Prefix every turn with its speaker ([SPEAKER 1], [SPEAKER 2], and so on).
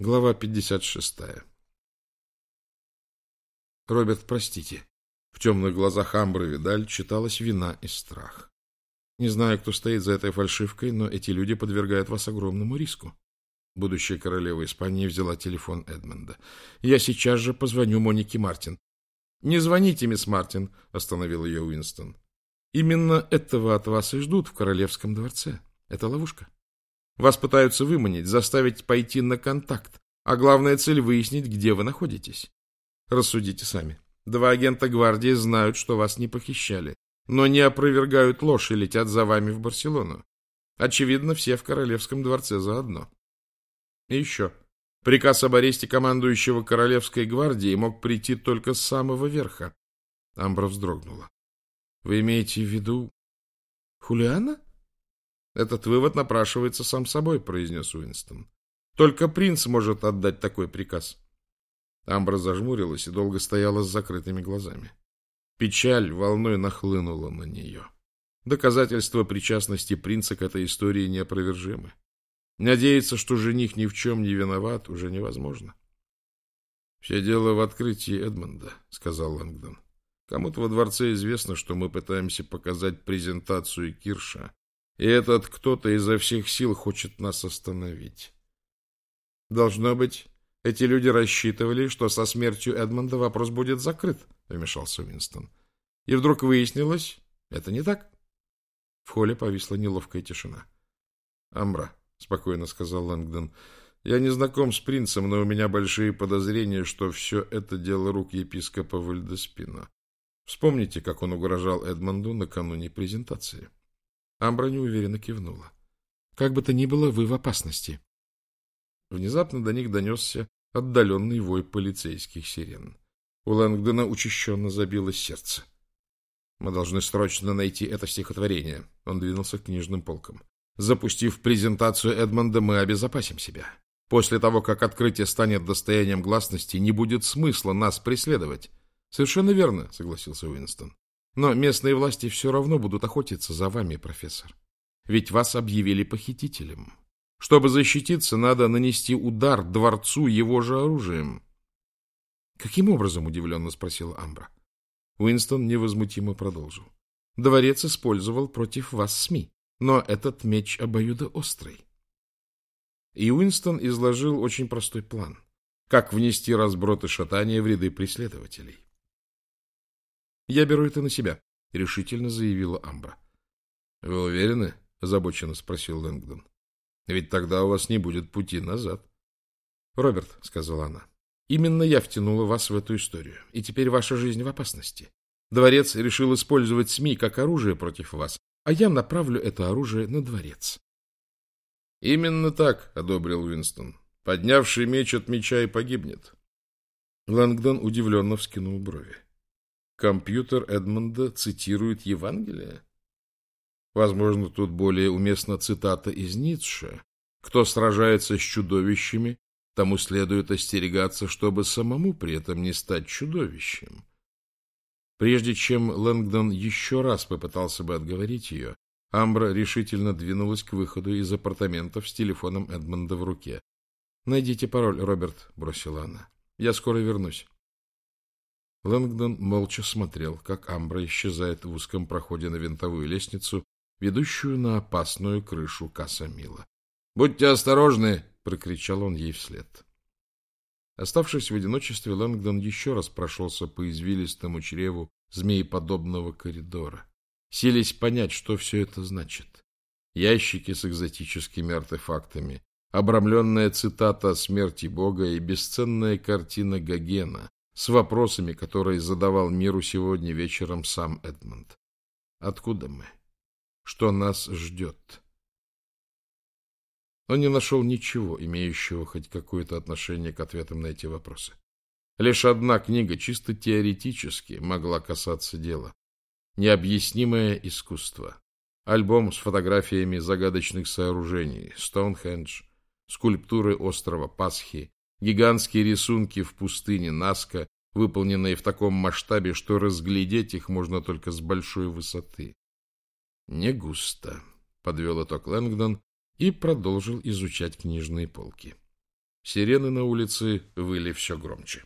[SPEAKER 1] Глава 56. Роберт, простите. В темных глазах Амбры Видаль читалась вина и страх. Не знаю, кто стоит за этой фальшивкой, но эти люди подвергают вас огромному риску. Будущая королева Испании взяла телефон Эдмонда. Я сейчас же позвоню Монике Мартин. Не звоните, мисс Мартин, остановил ее Уинстон. Именно этого от вас и ждут в королевском дворце. Это ловушка. Вас пытаются выманить, заставить пойти на контакт, а главная цель — выяснить, где вы находитесь. Рассудите сами. Два агента гвардии знают, что вас не похищали, но не опровергают ложь и летят за вами в Барселону. Очевидно, все в королевском дворце заодно. И еще. Приказ об аресте командующего королевской гвардии мог прийти только с самого верха. Амбра вздрогнула. Вы имеете в виду Хулиана? Этот вывод напрашивается сам собой, произнес Уинстон. Только принц может отдать такой приказ. Амбра зажмурилась и долго стояла с закрытыми глазами. Печаль волной нахлынула на нее. Доказательства причастности принца к этой истории неопровержимы. Надеяться, что жених ни в чем не виноват, уже невозможно. — Все дело в открытии Эдмонда, — сказал Лэнгдон. — Кому-то во дворце известно, что мы пытаемся показать презентацию Кирша, и этот кто-то изо всех сил хочет нас остановить. Должно быть, эти люди рассчитывали, что со смертью Эдмонда вопрос будет закрыт, вмешался Уинстон. И вдруг выяснилось, это не так. В холле повисла неловкая тишина. Амбра, спокойно сказал Лэнгдон, я не знаком с принцем, но у меня большие подозрения, что все это дело рук епископа Вальдеспина. Вспомните, как он угрожал Эдмонду накануне презентации. Амбра неуверенно кивнула. Как бы то ни было, вы в опасности. Внезапно до них донесся отдаленный вой полицейских сирен. У Лэнгдона учащенно забилось сердце. Мы должны срочно найти это стихотворение. Он двинулся к книжным полкам. Запустив презентацию Эдмонда, мы обезопасим себя. После того, как открытие станет достоянием гласности, не будет смысла нас преследовать. Совершенно верно, согласился Уинстон. Но местные власти все равно будут охотиться за вами, профессор. Ведь вас объявили похитителем. Чтобы защититься, надо нанести удар дворцу его же оружием. — Каким образом? — удивленно спросила Амбра. Уинстон невозмутимо продолжил. — Дворец использовал против вас СМИ, но этот меч обоюдоострый. И Уинстон изложил очень простой план. Как внести разброд и шатание в ряды преследователей. — Я беру это на себя, — решительно заявила Амбра. — Вы уверены? — озабоченно спросил Лэнгдон. — Ведь тогда у вас не будет пути назад. — Роберт, — сказала она, — именно я втянула вас в эту историю, и теперь ваша жизнь в опасности. Дворец решил использовать СМИ как оружие против вас, а я направлю это оружие на дворец. — Именно так, — одобрил Уинстон. — Поднявший меч от меча и погибнет. Лэнгдон удивленно вскинул брови. Компьютер Эдмонда цитирует Евангелие? Возможно, тут более уместна цитата из Ницше. Кто сражается с чудовищами, тому следует остерегаться, чтобы самому при этом не стать чудовищем. Прежде чем Лэнгдон еще раз попытался бы отговорить ее, Амбра решительно двинулась к выходу из апартаментов с телефоном Эдмонда в руке. — Найдите пароль, Роберт, — бросила она. — Я скоро вернусь. Лэнгдон молча смотрел, как Амбра исчезает в узком проходе на винтовую лестницу, ведущую на опасную крышу Касамила. — Будьте осторожны! — прокричал он ей вслед. Оставшись в одиночестве, Лэнгдон еще раз прошелся по извилистому чреву змееподобного коридора, селись понять, что все это значит. Ящики с экзотическими артефактами, обрамленная цитата о смерти Бога и бесценная картина Гогена, с вопросами, которые задавал миру сегодня вечером сам Эдмонд. Откуда мы? Что нас ждет? Он не нашел ничего, имеющего хоть какое-то отношение к ответам на эти вопросы. Лишь одна книга чисто теоретически могла касаться дела. Необъяснимое искусство. Альбом с фотографиями загадочных сооружений, Стоунхендж, скульптуры острова Пасхи, Гигантские рисунки в пустыне Наска, выполненные в таком масштабе, что разглядеть их можно только с большой высоты. Не густо, подвел итог Лэнгдон и продолжил изучать книжные полки. Сирены на улице выли все громче.